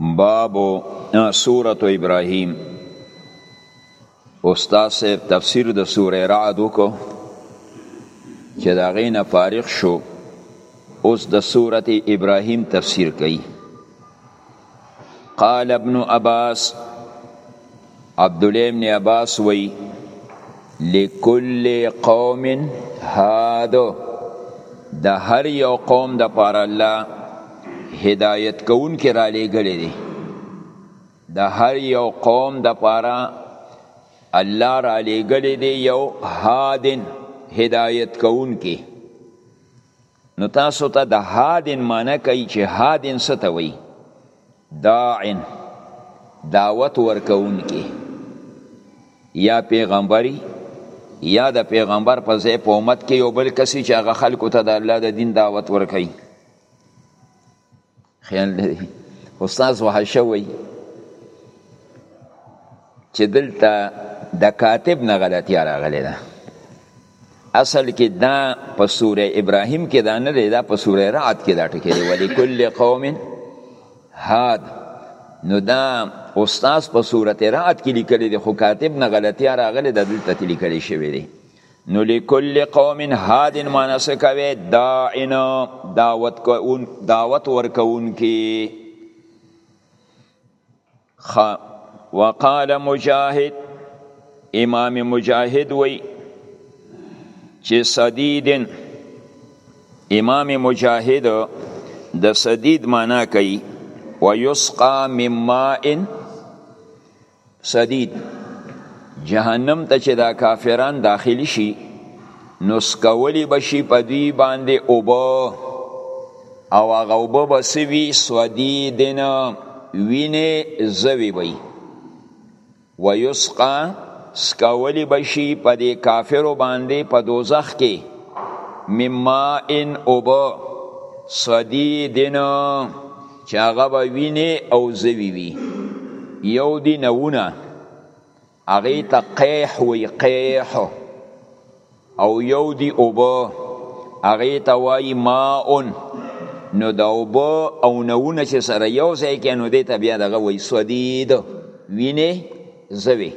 باب سورة ابراهيم استاد صاحب تفسیر د سورې رعد وکړو چې دا غینه فارغ شو اوس د سورته ابراهیم تفسیر کوي قال ابن عباس عبد الله ابن عباس وی لكل قوم هاد د هر یو قوم د پار الله هدایت کون کې را لېګلې دي د هر یو قوم د پاره الله را لېګلې دي یو هادن هدایت کون کې نو تاسو ته د هادن معنی کوي چې هادن څه ته وایي داعن دعوت ورکوونکي یا پیغمبري یا د پیغمبر په ځای په امت کې یو بل کسي چې هغه خلکو ته د الله د دین دعوت ورکوي خیال لري استاد وحشه وی چې دلته د کاتب نه غلطی راغلی ده اصل کې دا په سوره ابراهیم کې دا نه دی دا په سوره رعد کې دا ټکی دی ولی کل قوم هاد نو دا استاد په سوره رعد کې لیکلی دی خو کاتب نه غلطی راغلی ده دلته لیکلی شوی دی نو لكل قوم هاد مناسکوي داعن دعوت کون دعوت ورکون کی خ وقال مجاهد امام مجاهد وی چې سدیدن امام مجاهد د سدید معنا کوي ويسقى من ماء سدید جهنم ته چې دا کافران داخل شي نو سکولی بشي په دوی باندې اوبه او هغه اوبه به څه وي سدیدن وینې زوی وي ویسقا سکولی بشي په دې کافرو باندې په دوزخ کې مما ان اوبه سدیدن چې هغه به وینې او زوی وي یو دی نوونه هغه ته قیح وی قیح او یو دی اوبه هغه ته وای ماون نو د اوبه او نوونه چې سره یو ځای کې نو دې ته بیا دغه وی سودید وینې زوی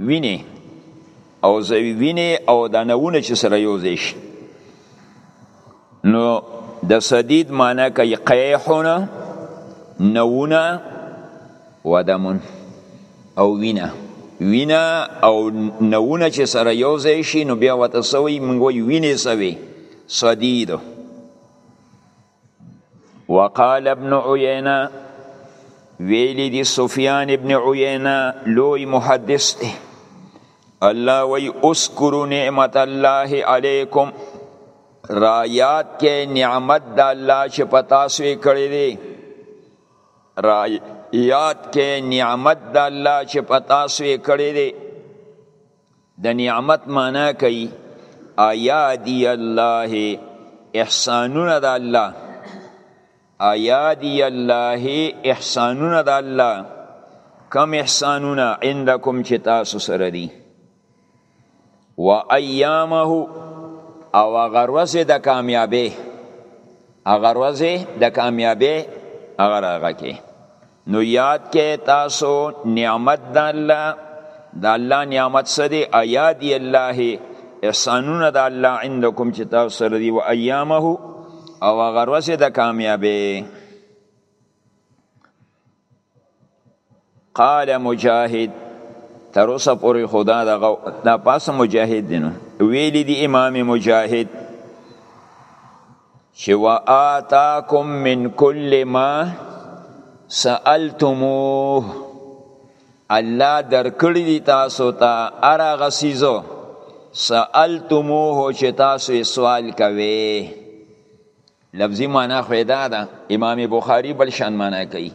وینې او زوی وینې او دا نوونه چې سره یو ځای شي نو د سدید معنی کوي قیحونه نوونه ودمون او وینه وینه او نوونه چې سره یو ځای شي نو بیا وته سوی مونږ وی وینې سوی سدید وقال ابن عيينه ویلی دی سفیان ابن عیینه لوی محدث دی الله وی اذکروا نعمت الله علیکم را یاد کې نعمت د الله چې پتا سوی کړی دی را یاد کې نعمت د الله چې پتا سوی کړی دی د نعمت معنا کوي ایادی الله احسانونه د الله ایادی الله احسانونه د الله کم احسانونه عندکم چې تاسو سره دي و ایامه او غروز د کامیابی غروز د کامیابی هغه راغی نو یاد کې تاسو نعمت د الله د الله نعمت څه دی ایادی الله احسانونه د الله عندکم چې تاسو سره دی او ایامه او هغه ورځې د کامیابی قال مجاهد تر اوسه پورې خدا دغه دا پاسه مجاهد دی نو ویلی دی امام مجاهد چې وآتاکم من کل ما سألتموه الله درکړی دی تاسو ته تا ارا غسیزو سألتموه چې تاسو یې سوال کوي لفظي معنا خو دا ده امام بخاری بل شان معنا کوي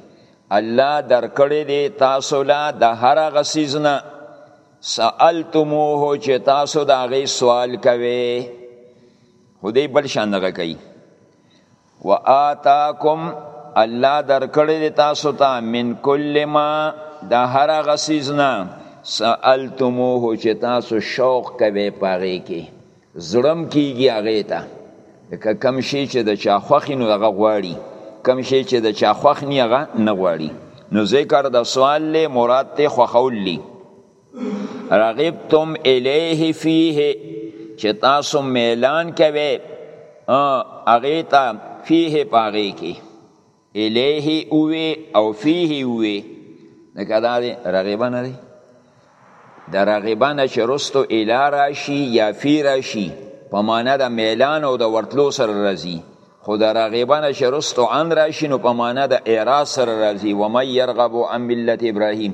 الله درکړی دی تاسو لا د هر غسیز نه سألتموه چې تاسو د هغې سوال کوي خو دی بل شان دغه کوي و آتاکم الله درکړی دی تاسو ته من کل ما د هر هغه څیز نه سألتموه چې تاسو شوق کوئ په هغې کې زړم کیږي هغې ته لکه کم شی چې د چا خوښ نو هغه غواړي کم شی چې د چا خوښ نه هغه نه غواړي نو ذکر د سوال له مراد ته خوښول دي رغبتم الیه فیه چې تاسو میلان کوي هغه ته فیه پاغه کې الیه اوه او فیه اوه نه کدا دی رغبه نه دی د رغبه نه چې رستو اله راشي یا فی راشي په معنا د میلان او د ورتلو سره راځي خو د رغبه نه چې رستو عن راشي نو په معنا د اعراض سره راځي و من یرغب عن ملت ابراهیم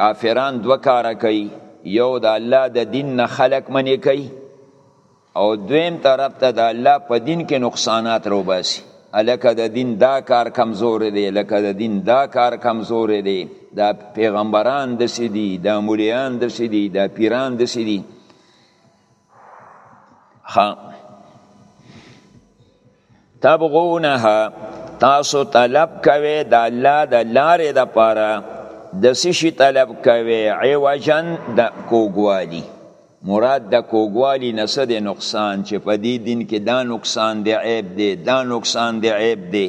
کافران دو کار کوي یو د الله د دین نه خلق منی کوي او دویم طرف ته د الله په دین کې نقصانات روباسي الکه د دین دا کار کمزور دی لکه د دین دا کار کمزور دی دا پیغمبران د سیدی دا مولیان د سیدی دا پیران د سیدی خا تبغونها تاسو طلب کوي د الله د لارې د پاره د سشي طلب کوي عوجن د کوګوالي مراد د کوګوالي نه څه د نقصان چې په دې دین کې دا نقصان دی عیب دی دا نقصان دی عیب دی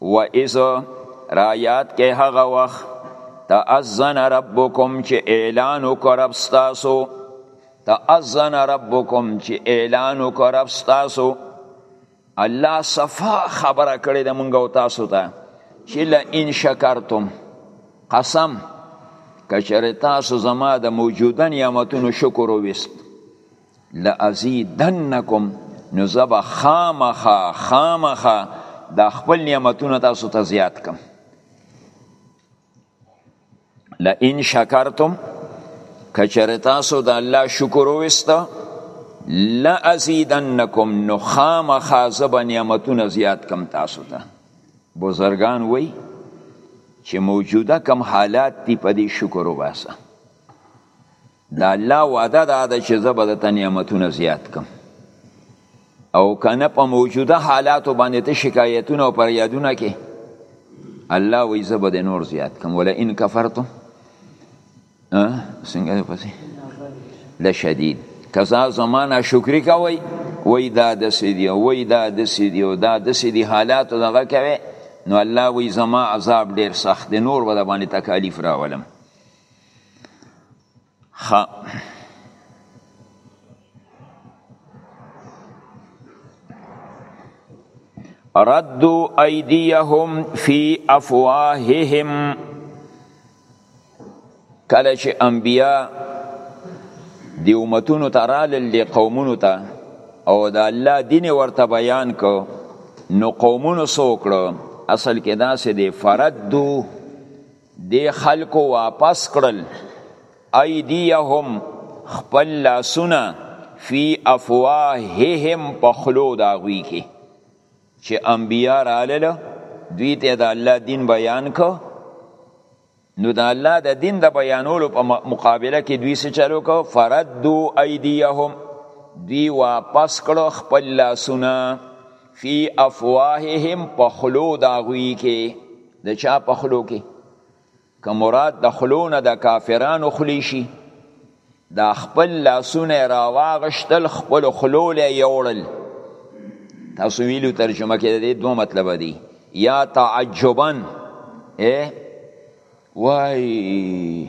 و اذ رایات کې هغه وخت تأذن ربکم چې اعلان وکړ رب تاسو تأذن ربکم چې اعلان وکړ رب تاسو الله صفا خبره کړې د مونږ او تاسو ته چې لئن شکرتم قسم کچره تاسو زما د موجوده نعمتونو شکر وست لازیدنکم نو زه به خامخا خامخا دا خپل نعمتونه تاسو ته زیات کم لئن شکرتم کچر تاسو د الله شکر وسته لازیدنکم نو خامخا زه به نعمتونه زیات کم تاسو ته بزرگان وی چې موجوده کم حالات دی په دې شکر وباسه د الله وعده دا ده چې زه به درته نعمتونه زیات کم او کنه په موجوده حالاتو باندې ته شکایتونه او پریادونه کې الله وی زه به نور زیات کم ولا ان کفرتم څنګه دی پسې لشدید کزا زمانه شکری کوي وای دا د سیدی وای دا د سیدی او دا د سیدی حالات دغه کوي نو الله وی زما عذاب ډیر سخت دی نور به باندې تکالیف راولم خا ردو ایدیهم فی افواههم کله چې انبیا دی امتونو ته رالل دی قومونو ته او د الله دین ورته بیان کو نو قومونو سوکړو اصل کې داسې دی فردو دی خلکو واپس کړل ایدیهم خپل لاسونه فی افواههم په خلو د هغوی کې چې انبیا راغلل دوی ته د الله دین بیان کو نو د الله د دین د بیانولو په مقابله کې دوی څه چلو کو فردو ایدیهم دوی واپس کړو خپل لاسونه فی افواههم په خلو د هغوی کې د چا په خلو کې که مراد د خلو نه د کافرانو خلی شي دا خپل لاسونه راواغشتل خپل خلو له یوړل تاسو ویلو ترجمه کې د دوه مطلب دی یا تعجبا ا وای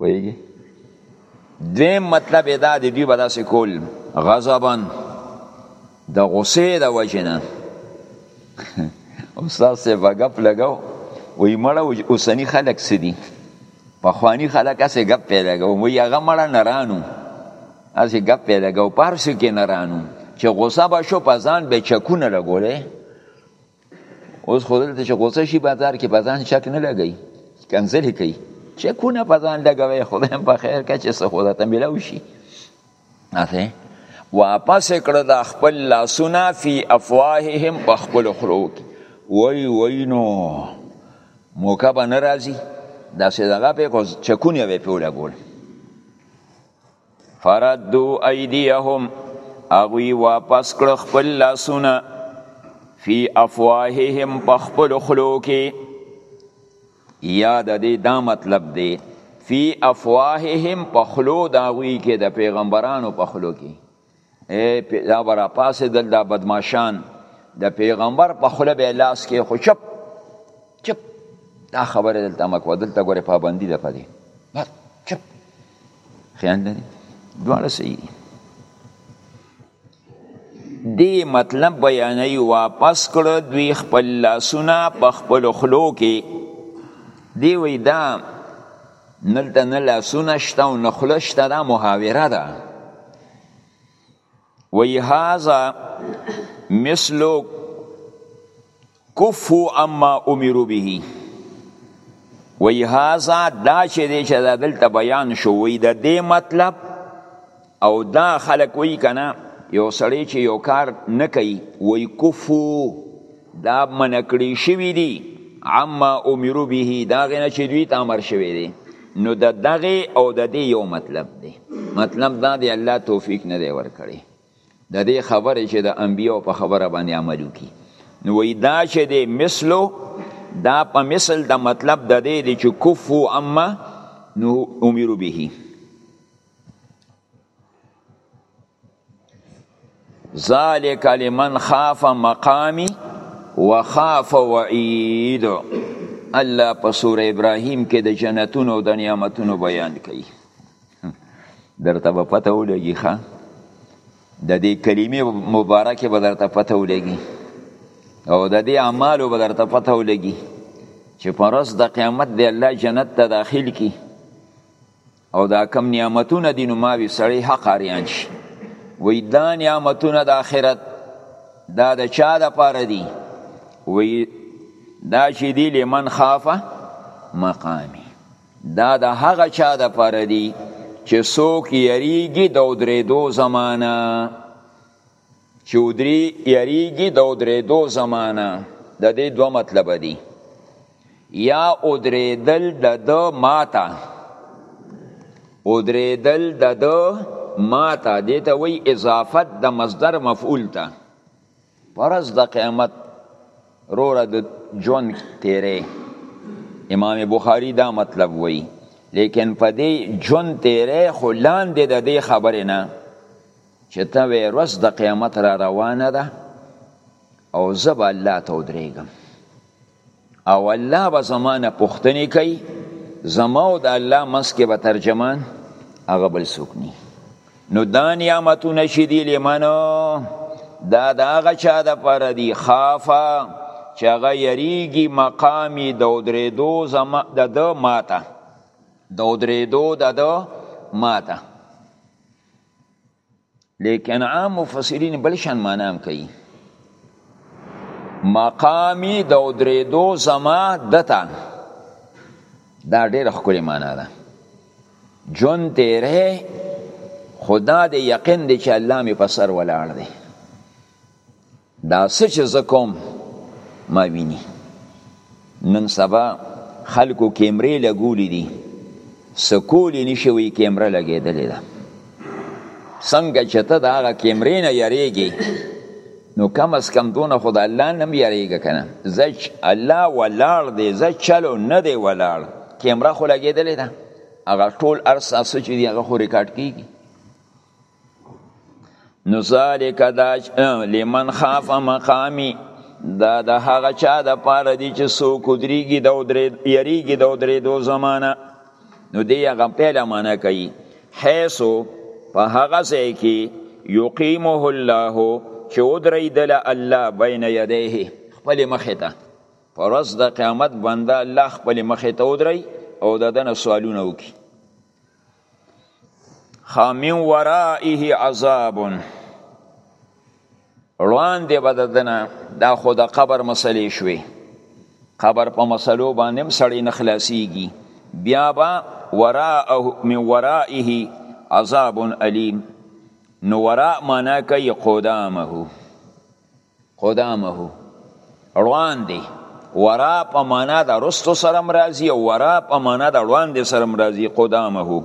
ویږي دویم مطلب یې دا دی دوی به داسې کول غضبا د غصې د وجې نه استاد صاحب به ګپ لګاو وایي مړه اوسني خلک څه دي پخواني خلک هسې ګپ پې لګاو وایي هغه مړه نرانو هسې ګپ پې لګاو په هر څه کې نرانو چې غصه به شو په ځان به چکونه لګولې اوس خو دلته چې غوسه شي بازار کې په ځان شک نه لګوي کنځلې کوي چکونه په ځان لګوي خدای هم په خیر که چې څه خو درته میلاو شي هسې واپس یې کړه د خپل لاسونه فی افواههم په خپلو خولو کې وایي وایي نو موقع به نه راځي داسې دغه پې چکونه به یې پرې ولګول فردو ایدیهم اغوی واپس کړ خپل لاسونه فی افواههم په خپل خلو کې یا د دې دا مطلب دی فی افواههم په خلو دا غوی کې د پیغمبرانو په خلو کې ای دا برا پاسې دل دا بدماشان د پیغمبر په خله به لاس کې خو چپ چپ دا خبره دلته مکو دلته ګوره پابندی ده پدې بس چپ خیال نه دواړه صحیح دی مطلب بیانوي واپس کړه دوی خپل لاسونه په خپل خلو کې دی وی دا نلته نه لاسونه شته او نه خوله شته دا محاوره ده وی هذا مثل کفو اما امرو به وی هذا دا چې دی چې دا دلته بیان شو وی د دې مطلب او دا خلک وی کنه یو سړی چې یو کار نه کوي وی کفو دا منکړی شوی دی عما امرو به دا غنه چې دوی ته امر شوی دی نو د دغه او د دې یو مطلب دی مطلب دا دی الله توفیق نه دی ورکړي د دې خبره چې د انبیو په خبره باندې عمل وکي نو وی دا چې دی مثلو دا په مثل د مطلب د دې چې کفو اما نو امرو به ذالک لمن خاف مقامی وخاف وعید الله په سوره ابراهیم کې د جنتونو او د نعمتونو بیان کوي درته به پته ولګي ښه د دې کلمې مبارکې به درته پته ولګي او د دې اعمالو به درته پته ولګي چې پر ورځ د قیامت دی الله جنت ته داخل کی او دا کم نعمتونه دي نو ما وی سړی حق اریان شي وی دا نعمتونه د آخرت دا د چا د پاره دي وی دا چې دی لمن خافه مقامی دا د هغه چا د پاره دي چې څوک یریږي د درېدو زمانه چې ودری یریږي د ودریدو زمانه د دې دوه مطلب دي یا ودریدل د د ماته ودریدل د د ماته دې ته وی اضافت د مصدر مفعول ته پرز د قیامت روره د جون تیرې امام بخاری دا مطلب وی لیکن په دې جون تیرې خو لاندې د دې خبرې نه چې ته وې ورځ د قیامت را روانه ده او زه به الله ته ودرېږم او الله به زما نه پوښتنې کوي زما او د الله منځ کې به ترجمان هغه بل څوک ني نو دا نعمتونه چې دي لمنو دا د هغه چا دپاره دي خافه چې هغه یریږي مقامي د ودرېدو زما د ده ماته د ودرېدو د ده ماته لیکن عام مفسرین بل شان معنا هم کوي مقامی د درېدو زما دتا دا ډېره ښکلې معنا ده جون تیره خدا د یقین دی چې الله می په سر ولاړ دی دا څه چې زه کوم ما ویني نن سبا خلکو کیمرې لګولې دي سکولې نشي وي کیمره لګېدلې ده څنګه چې ته د هغه کیمرې نه یریږي نو کم از کم دونه خو د الله نه هم یریږه که نه زه الله ولاړ دی زه چلو نه دی ولاړ کیمره خو لګېدلې ده هغه ټول هر څه چې دي هغه خو ریکارډ کېږي نو ذالک دا لمن خاف مقامی دا د هغه چا د پاره دی چې سو کودریږي د درې یریږي د درې دو زمانہ نو دی هغه پیله معنی کوي حیثو په هغه ځای کې یقیمه الله چې ودرې دل الله بین یدیه خپل مخه ته پرز د قیامت بنده الله خپل مخه ته ودرې او د دنه سوالونه وکي خامن ورائه عذاب روان دی بددنه دا خو د قبر مسلې شوي قبر په مسلو باندې هم سړی نه خلاصیږي بیا به وراءه من ورائه عذاب علیم نو وراء معنا کوي قدامه قدامه وړاندې ورا په معنا د رستو سره مرضی او ورا په معنا د وړاندې سره مرضی قدامه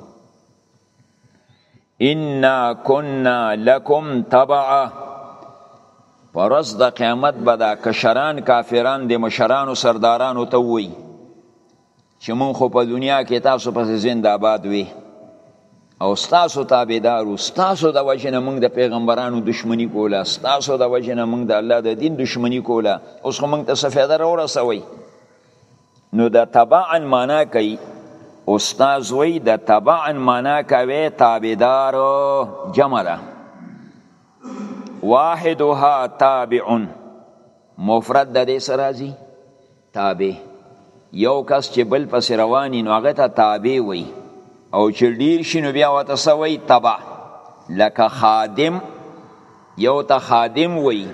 انا كنا لكم تبعا پرز د قیامت به دا کشران کافران د مشرانو سردارانو ته وی چې مونږ خو په دنیا کې تاسو پسې زندهباد وي او ستاسو تابعدارو ستاسو د وجې نه مونږ د پیغمبرانو دشمني کوله ستاسو د وجې نه مونږ د الله د دین دشمني کوله اوس خو مونږ ته څه فایده راورسوئ نو د تبعا معنا کوي استاد وی د تبعا معنا کوي تابعدار جمع ده واحدها تابع مفرد د دې سره راځي تابع یو کس چې بل پس رواني نو هغه ته تابع وي او چې ډیر شي نو بیا وته سوي تبع لکه خادم یو ته خادم وي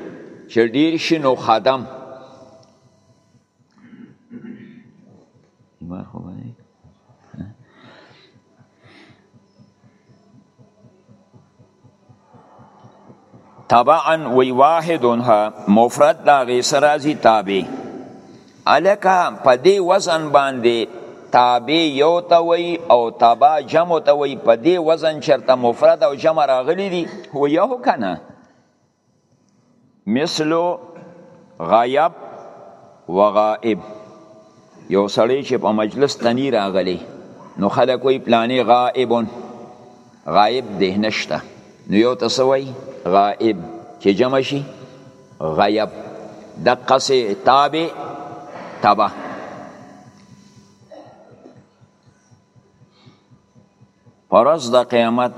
چې ډیر شي نو خادم تبعا وی واحدونها مفرد دا غی سرازی تابع الکه په دې وزن باندې تابع یو ته وی او تبع جمع ته وی په دې وزن چرته مفرد او جمع راغلی دی هو یو کنه مثل غیب و غائب یو سړی چې په مجلس تنی راغلی نو خلک وی پلانی غائب غائب ده نشته نو یو تسوی غائب چې جمع شي غیب د قصه تابع تبع پرز د قیامت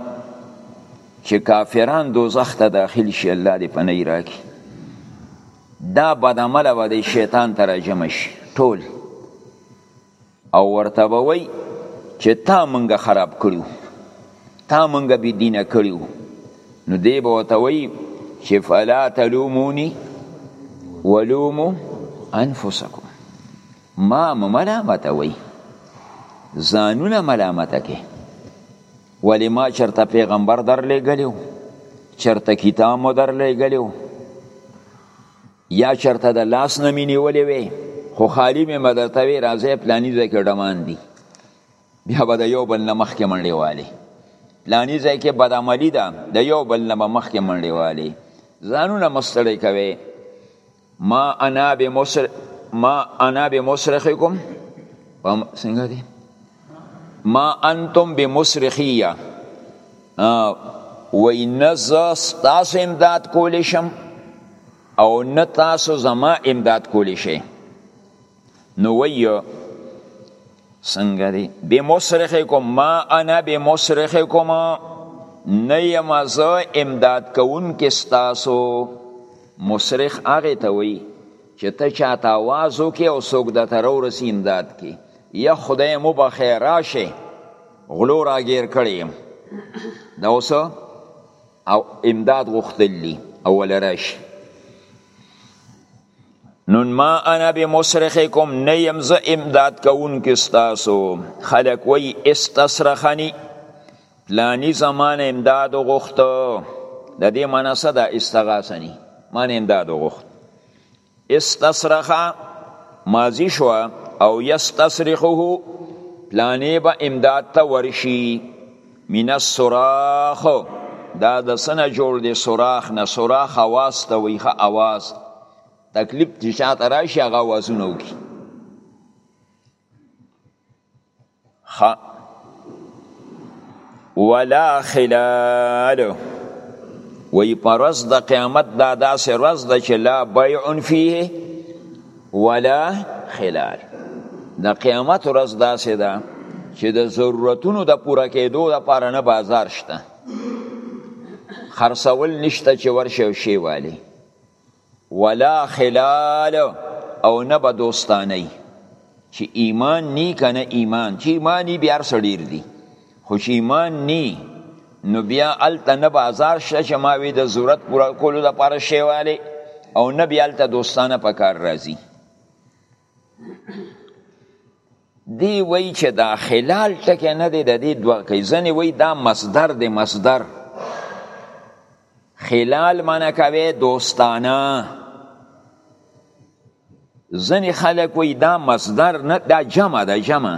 چې کافران دوزخ ته داخل شي الله دې په نه راکړي دا بد عمله به د شیطان ته راجمع شي ټول او ورته به وایي چې تا مونږ خراب کړیو تا مونږ بې دینه کړیو نو دی به ورته وایي چې فلا تلوموني ولومو انفسکم ما ملامت وي ځانونه ملامت کې ولی ما چرته پیغمبر در لګلیو چرته کتاب مو در لګلیو یا چرته د لاس نه مینی ولې وي خو خالی می مدرته وی راځي پلانی ځای کې ډمان دي بیا به د یو بل نه مخکې منډې والی پلانی ځای کې بدعملی ده د یو بل نه مخکې منډې والی ځانونه مستړی کوي ما انا بمصر ما انا بمصرخکم پم څنګه دی ما انتم بمصرخیه و نز تاسو امداد کولی شم او نه تاسو زما امداد کولی شئ نو وی څنګه دی بمصرخکم ما انا بمصرخکم نه یم زه امداد کوونکې ستاسو مصرخ هغې ته وی چې ته چاته آواز وکې او څوک د ته راورسي امداد کې یا خدای مو بخیر راشه غلو راګیر کړی یم دا اوس او امداد غوښتل دي اول راشي نون ما انا بمصرخکم نه یم زه امداد کوونکی ستاسو خلک وایي استصرخني پلاني زمانه امداد وغوښته د دې معنا څه ده استغاثه ني معنی امداد وغوښت استصرخه ماضی شو او یستصرخه پلانې به امداد ته ورشي من الصراخ دا د سنه جوړ دی صراخ نه صراخ اواز ته وی ښه اواز تکلیف چې چاته راشي هغه اوازونه وکړي ښه ولا خلال وی پرز د قیامت دا داسې ورځ ده چې لا بیع فیه ولا خلال د قیامت ورځ داسې ده چې د ضرورتونو د پوره کېدو لپاره نه بازار شته خرڅول نشته چې ورشه او شی والی ولا خلال او نه به دوستانی چې ایمان نی کنه ایمان چې ایمانی بیا سړیر دی خو چې ایمان نی نو بیا الته نه بازار شته چې ما وی د ضرورت پوره کولو لپاره شی والی او نه بیا الته دوستانه په کار راځي دی وی چې دا خلال ټکی نه دی د دې دوه کوي ځنې وی دا مصدر دی مصدر خلال معنی کوي دوستانه ځنې خلک وی دا مصدر نه دا جمع ده جمع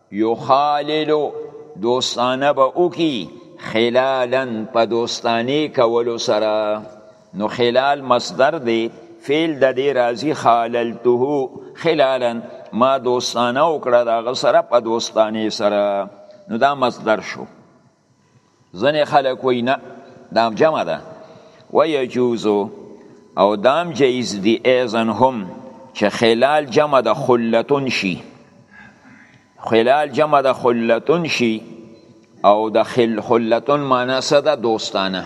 یخالل دوستانه به وکي خلالا په دوستانه کولو سره نو خلال مصدر دی فعل د دې راضی خاللته خلالا ما دوستانه وکړه دا غسر په دوستانه سره نو دا مصدر شو ځنې خلک وای نه دام جمع ده و یجوزو او دام جایز دی ایزن هم چې خلال جمع د خلتون شي خلال جمع د خلتون شي او د خل خلتون معنی څه ده دوستانه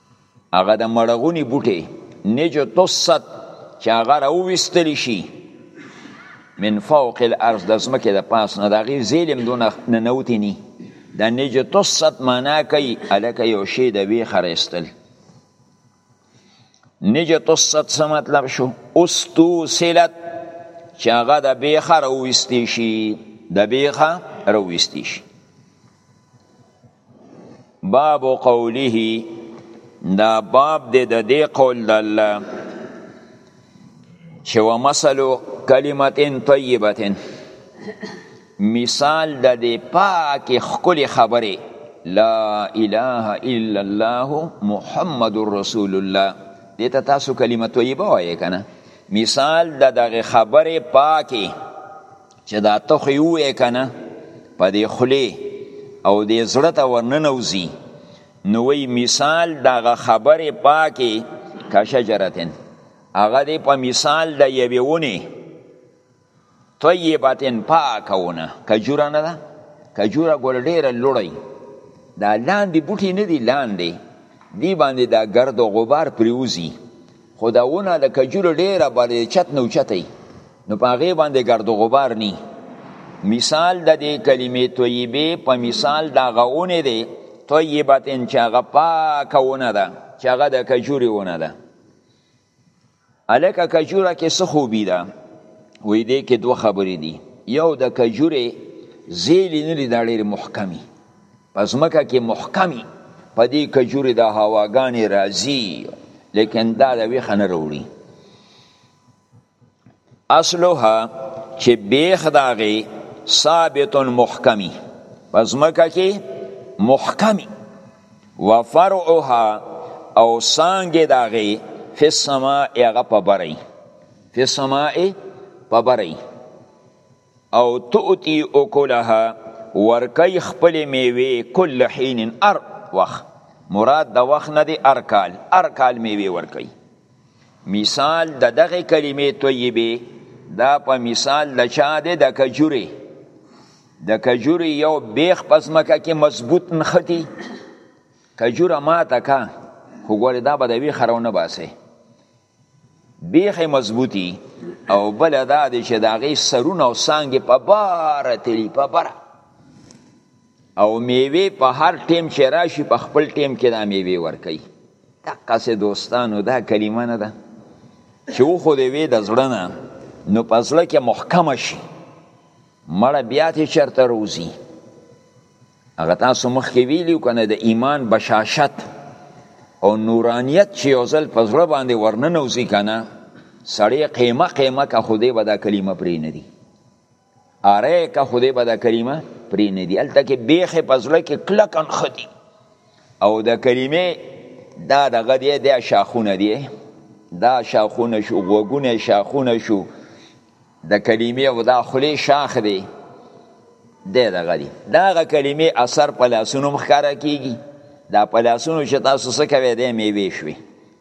هغه د مړغونی بوټي نجو توسط چې هغه راوویستل شي من فوق الارض د ځمکې د پاس نه د هغې زیلم دونه ننوتې ني د نجو توسط معنا کوي هلکه یو شی د وی خرایستل نجو توسط څه مطلب شو استو سلت چې هغه د بیخه راوویستې شي د بیخه راوویستې شي باب قوله دا باب د د دې قول د الله چې ومثل کلمه طیبه مثال د دې پاک خکلی خبره لا اله الا الله محمد رسول الله دې ته تاسو کلمه طیبه وایې کنه مثال د دغه خبره پاکه چې دا ته خو یې ووایې که نه په دې خولې او دې زړه ته ورننوځي نو وایي مثال دغه خبرې پاکې که شجرتن هغه دې په مثال د یوې ونې طیبتن پاکه ونه کجوره نه ده کجوره ګل ډېره لوړی دا لاندې بوټي نه دي لاندې دی باندې دا ګرد و غبار پریوزي خو دا ونه د کجورو ډیره باندې چت نه اوچته وي نو په هغې باندې ګرد و غبار نی مثال د دې کلمې طیبې په مثال د هغه ونې دی طیبتن چې هغه پاکه ونه ده چې هغه د کجورې ونه ده هلکه کجوره کې څه خوبي ده وایي دې کې دوه خبرې دي یو د کجورې زیلې نه دي دا ډېرې محکمې په ځمکه کې محکمي په دې کجوري د هواګانې راځي لیکن دا د ویخه نه وروړي اصلها چې بیخ داغه ثابت محکمی پزمکه کې محکمی وفرعها او سانګه داغه فی السماء هغه په بری فی السماء په بری او تؤتی اکلها ورکی خپل میوه کل حین ار وخت مراد د وخت نه دی ار کال ار کال میوه ورکی مثال د دغه کلمې طیبه دا په مثال د چا دی د کجوري د کجوري یو بیخ پزمکه کې مضبوط نختی کجوره ماته کا خو ګوره دا به د وی خرونه باسي بیخې مضبوطي او بل دا دی چې د هغې سرونه او څانګې په باره تلي په بره او میوې په هر ټیم چې راشي په خپل ټیم کې دا میوې ورکوي دقسې دوستانو دا کلمه نه ده چې وخودې وې د زړه نه نو په زړه کې محکمه شي مړه بیا تې چرته روزي هغه تاسو مخکې ویلیو کنه د ایمان بشاشت او نورانیت چې یو ځل په زړه باندې ورننوځي کنه سړی قیمه قیمه که خدای به دا کلمه پرې نه دي اره که خدای به دا کلمه پرې نه دي هلته کې بیخې په زړه کې کلکن ښه او د کلمې دا دغه دی دا شاخونه دی دا شاخونه شو غوږونه شاخونه شو د کلمې او دا خلی شاخ دی دی دغه دی دا غ کلمې اثر په لاسونو مخکاره کیږي دا په لاسونو چې تاسو څه کوي دی میوې شوي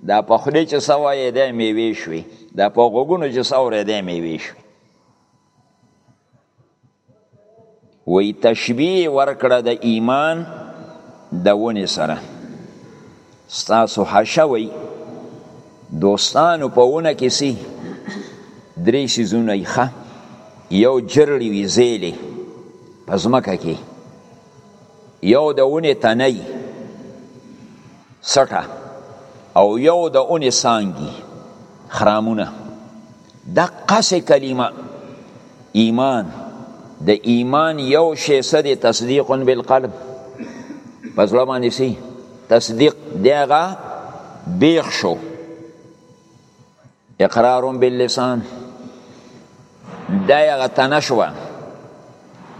دا په خلی چې سوایې دی میوې شوي دا په غوګونو چې سورې دی میوې شوي وی تشبیه ورکړه د ایمان د ونې سره ستاسو حشوي دوستانو په ونه کې سي درې سیزونه یې ښه یو جرړی وي زیلې په ځمکه کې یو د ونې تنی سټه او یو د ونې سانګي خرامونه دقسی کلمه ایمان د ایمان یو شی څه دی تصدیق بالقلب په زړه باندې سي تصدیق دی هغه بیخ شو اقرار باللسان دا هغه تنشوه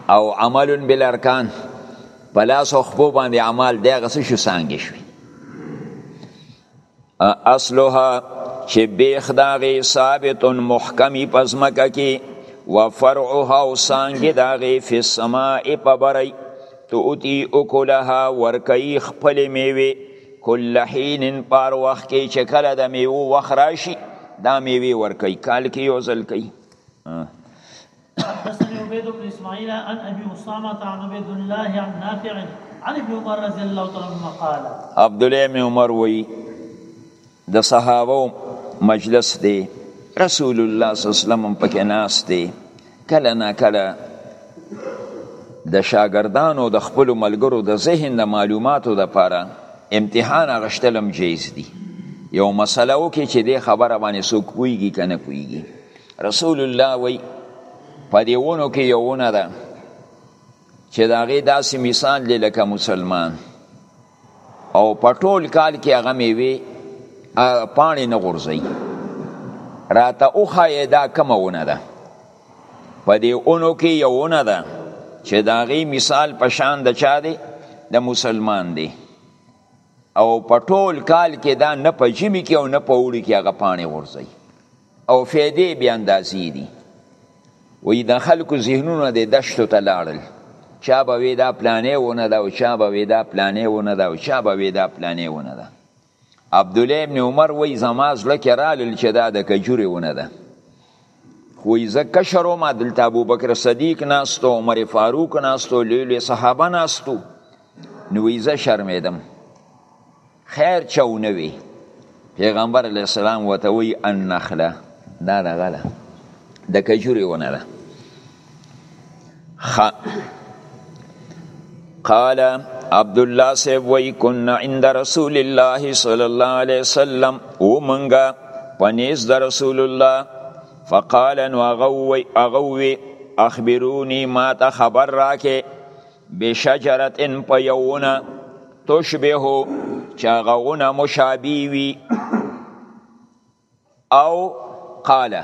او عمل بالارکان په لاس او خپو باندې عمل دی هغه څه شو څنګه شوي اصلها چې بیخ داغې ثابت محکمی پزمکه کې و فرعها او سانګې داغې فی السماء په بری تؤتی اکلها ورکی خپل میوه کل حین پار وخت کې چې کله د میوه وخت راشي دا میوه ورکی کال کې یو ځل کوي حدثني عبيد بن اسماعيل عن ابي اسامه عن عبيد الله عن نافع عن ابن عمر رضي الله تعالى عنهما قال عبد الله بن عمر وی د صحابه مجلس دی رسول الله صلی الله علیه وسلم پکې ناس دی کله نا کله د شاګردانو د خپل ملګرو د ذهن د معلوماتو د پاره امتحان غشتلم جیز دی یو مسله وکي چې د خبره باندې څوک پويږي کنه پويږي رسول الله وی په دې ونو کې یو ونه ده چې د هغې داسې مثال دی لکه مسلمان او په ټول کال کې هغه میوې پاڼې نه غورځوي راته وښایه دا کومه ونه ده په دې اونو کې یو ونه ده چې د هغې مثال په شان د چا دی د مسلمان دی او په ټول کال کې دا نه په ژمي کې او نه په اوړي کې هغه پاڼې غورځوي او فیدې بی اندازې دي وی د خلکو ذهنونه د دشتو ته لاړل چا به وی دا پلانې ونه دا او چا به وی دا پلانې ونه دا او چا به وی دا پلانې ونه دا عبد الله ابن عمر وی زما زړه کې رالل چې دا د کجوري ونه ده خو زه کشر وم دلته ابوبکر صدیق ناستو عمر فاروق ناستو لوی لوی صحابه ناستو نو زه شرمېدم خیر چونه وی پیغمبر علی السلام وته وی النخله دا دغه ده د کجوري ونه ده خ قال عبد الله سیب وی کنا عند رسول الله صلی الله علیه وسلم او منګه پنیز د رسول الله فقال نو اغوی اغوی اخبرونی ما ته خبر راکه بشجرت ان په یوونه تشبهو چا غونه مشابه وی او قال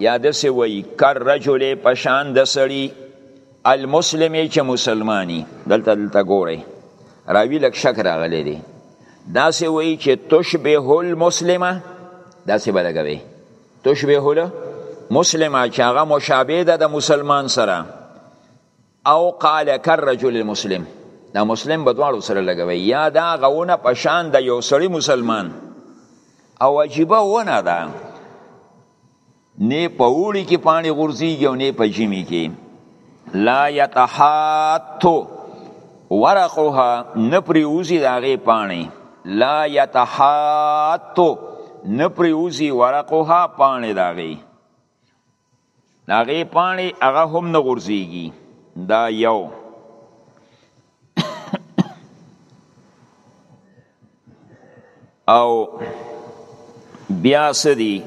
یا د سی وی کر رجل پشان د سړی المسلمی چې مسلمانی دلته دلته ګوره راوی لک شک راغلی دی دا سی وی چې تشبه المسلمه دا سی بلګوي تشبه المسلمه چې هغه مشابه ده د مسلمان سره او قال کر رجل المسلم دا مسلم به دواړو سره لګوي یا دا غونه په شان د یو سړی مسلمان او عجیبه ونه ده نه په اوړي کې پانی غورځيږي او نه په جمی کې لا یتحاتو ورقها نپری اوزی داغه پانی لا یتحاتو نپری اوزی ورقها پانی داغه هغه پانی هغه هم نه غورځيږي دا یو او بیا سدی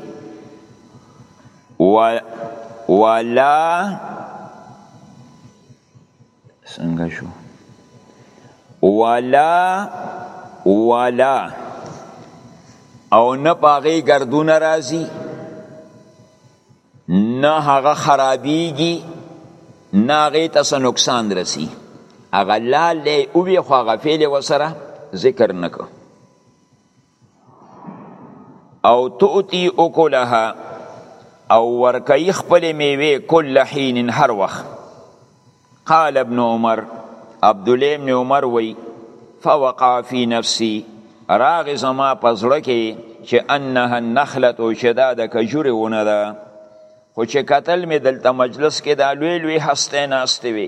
و ولا څنګه شو ولا ولا او نه پاغي گردون راضی نه هغه خرابیږي نه هغه ته نقصان رسی هغه لاله او وی خو هغه فعل وسره ذکر نکو او تؤتی اکلها او ورکی خپل میوه کل حین هر وخت قال ابن عمر عبد الله ابن عمر وی فوقع فی نفسی راغ زما پزړه کې چې انها النخله او شدا د کجوري ونه ده خو چې قتل می دلته مجلس کې د لوی لوی هسته ناشته وی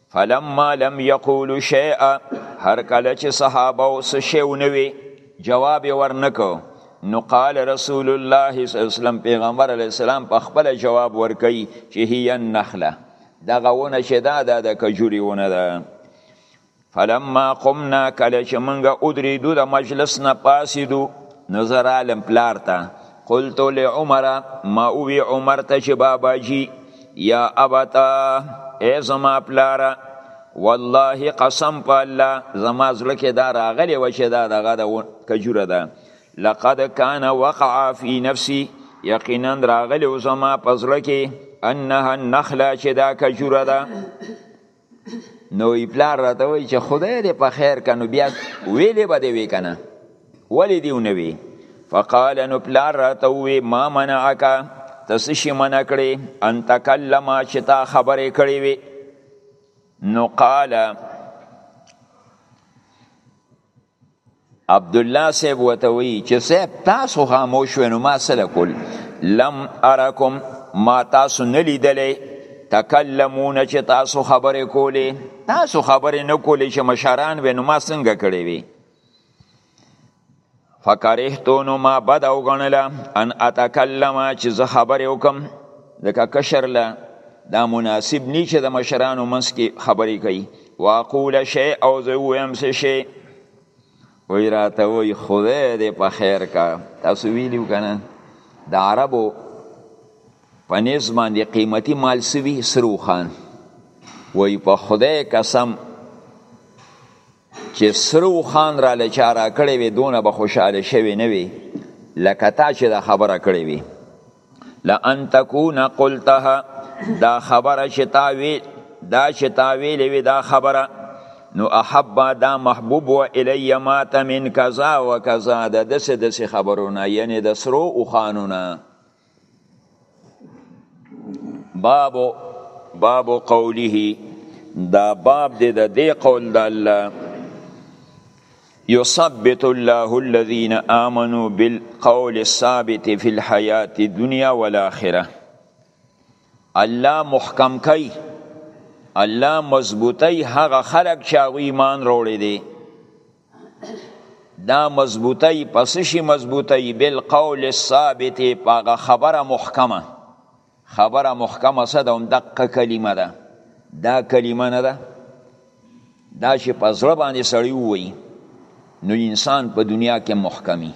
فلما لم یقولو شیئا هر کله چې صحابه او څه شی ونوي جواب یې ورنکو نو قال رسول الله صلی الله علیه وسلم پیغمبر علیه السلام په خپل جواب ورکړي چې هی النخله دغه ونه چې دا ده د کجوري ونه ده فلما قمنا کله چې موږ ودرېدو د مجلس نه پاسېدو نظر عالم پلار ته قلت لعمر ما وی عمر ته چې بابا جی یا ابتا ای زما پلارا والله قسم په الله زما زړه کې دا راغلی و چې دا دغه د کجوره ده لقد کان وقع فی نفسی یقینا راغلی و زما په زړه کې انها النخله چې دا کجوره ده نو ای پلار راته وای چې خدای دې په خیر کنو بیا ویلې به دې وی کنه ولې دیو نه وی فقال نو پلار راته وی ما منعک تاسو شي من کړې ان تکلم چې تا خبرې کړې وی نو قال عبد الله صاحب وتوي چې صاحب تاسو خاموش ونه ما سره کول لم ارکم ما تاسو نه لیدلې تکلمون چې تاسو خبرې کولې تاسو خبرې نه کولې چې مشران ونه ما څنګه کړې وي فکرهتو نو ما بد او غنله ان اتکلم چې زه خبرې وکم ځکه کشر له دا مناسب نی چې د مشرانو منځ کې خبرې کوي واقول شی او زه ویم څه شی وی راته وی خدای دې په خیر کا تاسو ویلو کنه د عربو په نس باندې قیمتي مال سوي سرو خان وی په خدای قسم چې سرو خان را لچارا کړی وي دونه به خوشاله شوی نه وي لکه تا چې دا خبره کړې وي لان تکون قلتها دا خبره چې تا وی دا چې تا ویلې وی دا خبره نو احب دا محبوب و الی ما ته من کذا و کذا د دس دس خبرونه یعنی د سرو او خانونه باب باب قوله دا باب دې د دې قول د الله یثبت الله الذین آمنوا بالقول الثابت فی الحیات الدنیا والآخرة الله محکم کوي الله مضبوطی هغه خلق چې هغه ایمان راوړي دي دا مضبوطی پس شي مضبوطی بالقول الثابت هغه خبره محکمه خبره محکمه څه ده همدقه کلمه ده دا کلمه نه ده دا چې په زړه باندې سړی ووایي نو انسان په دنیا کې محکمي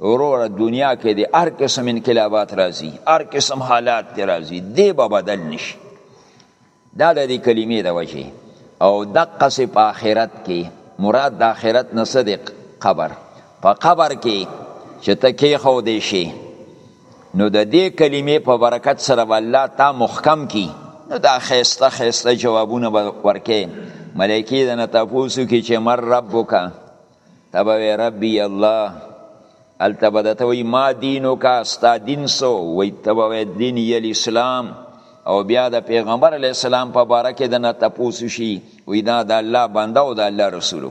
وروره دنیا کې د هر قسم انقلابات راځي هر قسم حالات دی راځي دی به بدل نشي دا د دې کلمې د وجې او دقه سي په آخرت کې مراد د آخرت نه صدق قبر په قبر کې چې ته کې خو دې شي نو د دې کلمې په برکت سره الله تا محکم کی نو دا خيسته خيسته جوابونه ورکې ملائکه دنه تاسو کې چې مر ربک ته به وی ربی الله هلته به درته وی ما دینک ستا دین سو وی ته به وی دین یې الاسلام او بیا د پیغمبر علی السلام په باره کې د نه تپوسو شي وی دا د الله بنده او د الله رسولو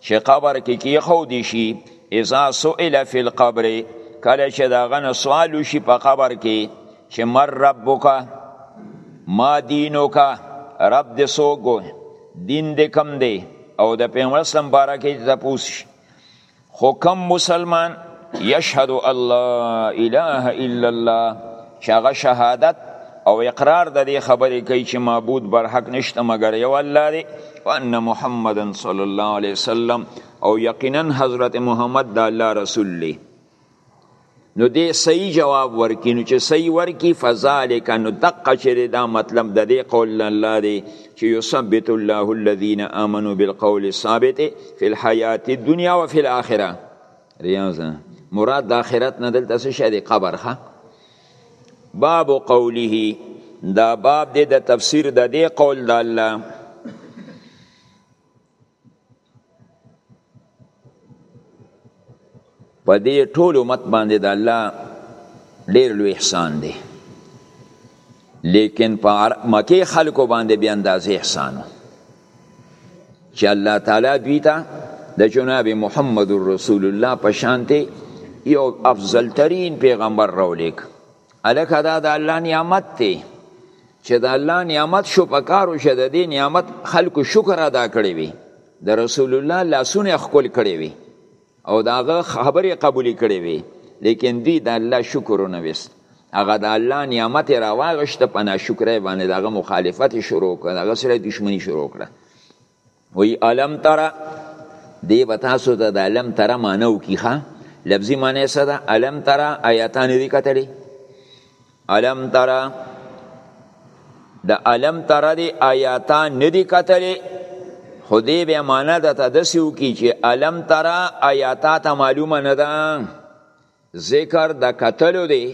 چې قبر کې کې خود شي اذا سئل فی القبر کله چې دا غنه سوال شي په قبر کې چې مر ربک ما دینک رب دې سوګو دین دې کم دی او د پیغمبر اسلام باره کې تپوس شي خو کم مسلمان یشهد الله اله الا الله چې هغه شهادت او اقرار د دې خبرې کوي چې معبود بر حق نشته مګر یو الله دی وان محمدن صلی الله علیه وسلم او یقینا حضرت محمد د الله رسول دی نو دې صحیح جواب ورکې نو چې صحیح ورکې فذالک نو دقه چې دا مطلب د دې قول الله دی چې یثبت الله الذين امنوا بالقول الثابت في الحیات الدنيا وفي الاخره ریاض مراد د آخرت نه دلته څه شی دی قبر ښه باب قوله دا باب دی د تفسیر د دې قول د الله په دې ټول امت باندې د الله ډیر لوی احسان دی لیکن په مکه خلکو باندې بیا اندازې احسانو چې الله تعالی دوی ته د جناب محمد رسول الله په شانته یو افضل ترین پیغمبر راولیک الکه دا د الله نعمت دی چې د الله نعمت شو په کارو شه د دې نعمت خلکو شکر ادا کړی وي د رسول الله لاسونه خپل کړی وي او د هغه خبرې قبولې کړې وې لیکن دوی د الله شکر ونه ویست هغه د الله نعمت راواغشت په ناشکرۍ باندې دغه مخالفت شروع کړ دغه سره دښمنی شروع کړه وی علم ترا دی به تاسو ته د علم ترا معنی وکړي ښه لفظي معنی څه ده علم ترا آیاتانې دي کتلې علم ترا د علم ترا دی آیاتا ندی کتلی خودی به معنا د تدسیو کی چې علم ترا آیاتا ته معلومه نه ده ذکر د قتل دی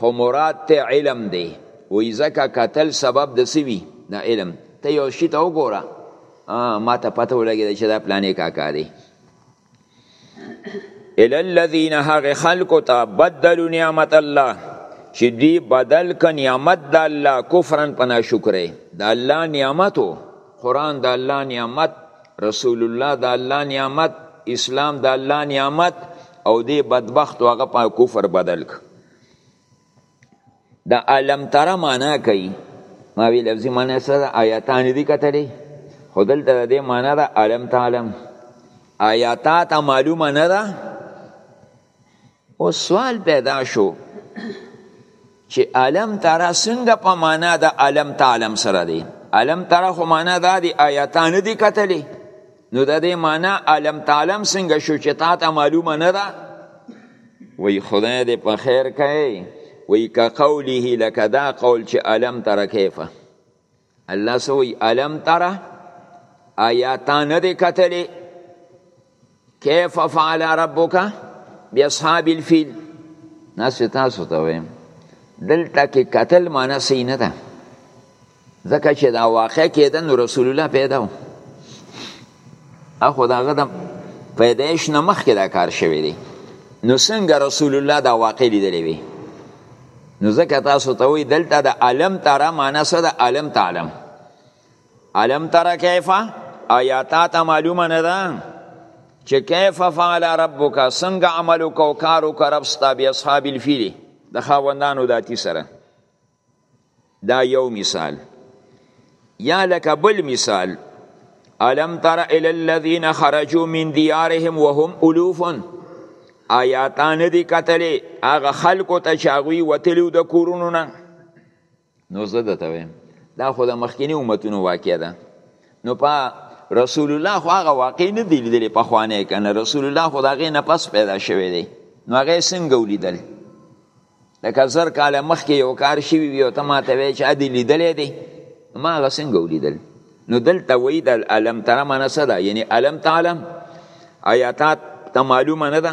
خو مراد ته علم دی وې ځکه قتل سبب د سوي د علم ته یو شی ته وګوره ما ته پته ولګی چې دا پلانې کاکا دی الی الذین هغه خلکو ته بدلوا نعمت الله چې دوی بدل ک نعمت د الله کفرن په ناشکرۍ د الله نعمتو قرآن د الله نعمت رسول الله د الله نعمت اسلام د الله نعمت او دې بدبخت هغه په کفر بدل ک د الم تر معنا کوي ما وی لفظي معنا سره آیاتان دي کتلې خو دلته د دې معنا ده الم تعلم آیاتا ته معلومه نه ده او سوال پیدا شو چې الم تر څنګه په معنا د الم تعلم سره دی الم تر خو معنا ده د آیاتان دي کتلې نو د دې معنی علم تعلم څنګه شو چې تا ته معلومه نه ده وی خدای دې په خیر کوي وی که قوله لکه دا قول چې علم تر کیفه الله سوی علم تر آیا تا نه دې کتلې کیف فعل ربک باصحاب الفیل ناس تاسو ته وایم دلته کې قتل معنی سینه ده ځکه چې دا واقع کېده نو رسول الله پیدا و اخو دا غد پیدایش نه مخکې دا کار شوی دی نو څنګه رسول الله دا واقع لیدلی وي نو ځکه تاسو ته وایي دلته د علم ترا معنا څه ده علم تعلم علم ترا کیفه آیا تا ته معلومه نه ده چې کیف فعل ربک څنګه عمل وکاو کار وکړ رب ستا بیا اصحاب الفیل د خاوندانو داتی سره دا یو مثال یا لکه بل مثال الم تر الى الذين خرجوا من ديارهم وهم الوف آیاتان دی کتلې هغه خلکو ته چاغوي وتلو د کورونو نه نو زه دته ویم دا خو د مخکینی امتونو واقع ده نو په رسول الله خو هغه واقع نه دی لیدلې په خوانه کنه رسول الله خو دا غې نه پس پیدا شوی دی نو هغه څنګه ولیدل لکه زر کاله مخکې یو کار شوی وي او ته ماته وایې چې ادي لیدلی دی ما هغه څنګه ولیدل نو دلته وایي د الم تره معنی څه ده یعنی الم تعلم ایا تا ته معلومه نه ده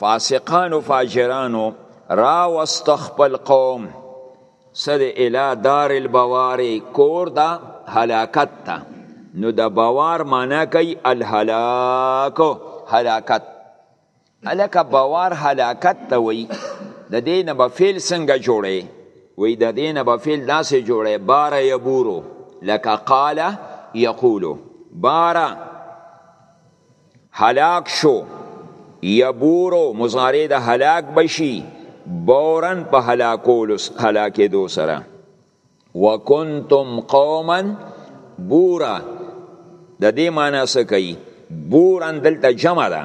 فاسقانو فاجرانو راوست خپل قوم سد اله دار البواری کور دا هلاکت تا نو د بوار معنا کوي الهلاک هلاکت الکه بوار هلاکت ته وي د دین به فعل څنګه جوړي وي د دین به فعل داسې جوړي بار یبورو لکه قال یقولو بارا هلاک شو یبورو مضارع د هلاک بشي بورن په هلاکولو هلاکېدو سره وکنتم قوما بورا د دې معنی څه کوي بورن دلته جمع ده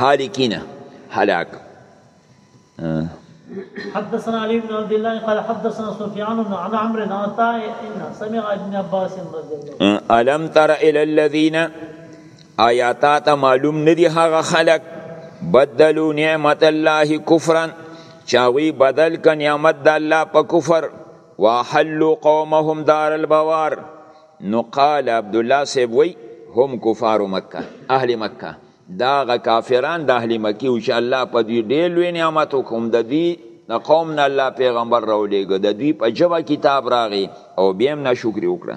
هالکینه هلاک حدثنا علي بن عبد الله قال حدثنا سفيان عن عمرو بن عطاء ان سمع ابن عباس رضي الله الم تر الى الذين آیاتات معلوم ندی هغه خلق بدلو نعمت الله کفرا چاوی بدل ک نعمت د الله په کفر واحلوا قومهم دار البوار نو قال عبد الله سیب وی هم کفار مکه اهل مکه دا هغه کافران د اهل مکې و چې الله په دوی ډېر لوی نعمت وکړ د دوی د قوم نه الله پیغمبر راولېږه د دوی په ژبه کتاب راغی او بیا هم ناشکري وکړه